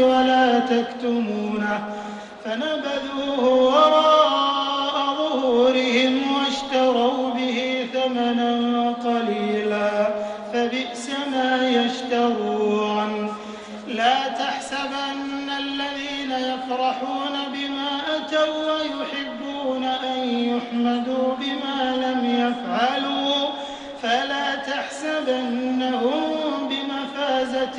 ولا تكتمونه فنبذوه وراء ظهورهم واشتروا به ثمنا قليلا فبئس ما يشترون. لا تحسبن الذين يفرحون بما أتوا ويحبون أن يحمدوا بما لم يفعلوا. فلا تحسبنهم بمفازة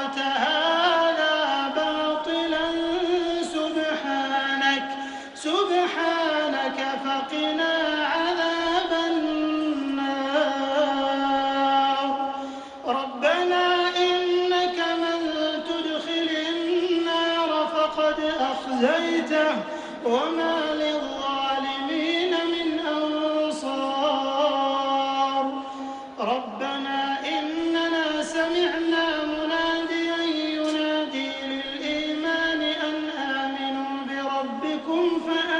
خلقت هذا باطلا سبحانك سبحانك فقنا عذاب النار. ربنا إنك من تدخل النار فقد أخزيته وما للظالمين بربكم فآمنا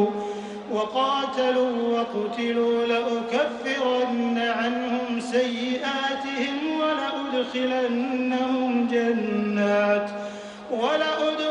وقاتلوا وقتلوا لأكفرن عنهم سيئاتهم ولأدخلنهم جنات ولأدخلنهم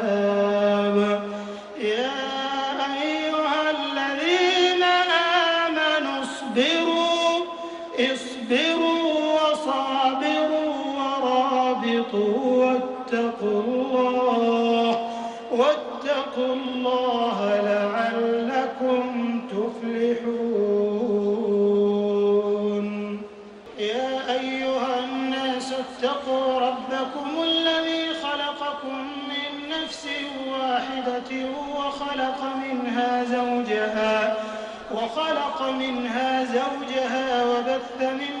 اصبروا وصابروا ورابطوا واتقوا الله واتقوا الله لعلكم تفلحون. يا أيها الناس اتقوا ربكم الذي خلقكم من نفس واحدة وخلق منها زوجها وخلق منها زوجها وبث منهما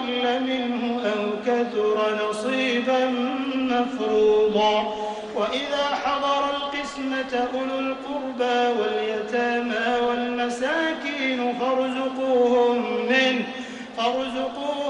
قل منه أو كثر نصيبا مفروضا. وإذا حضر القسمة أولو القربى واليتامى والمساكين فارزقوهم منه فارزقوهم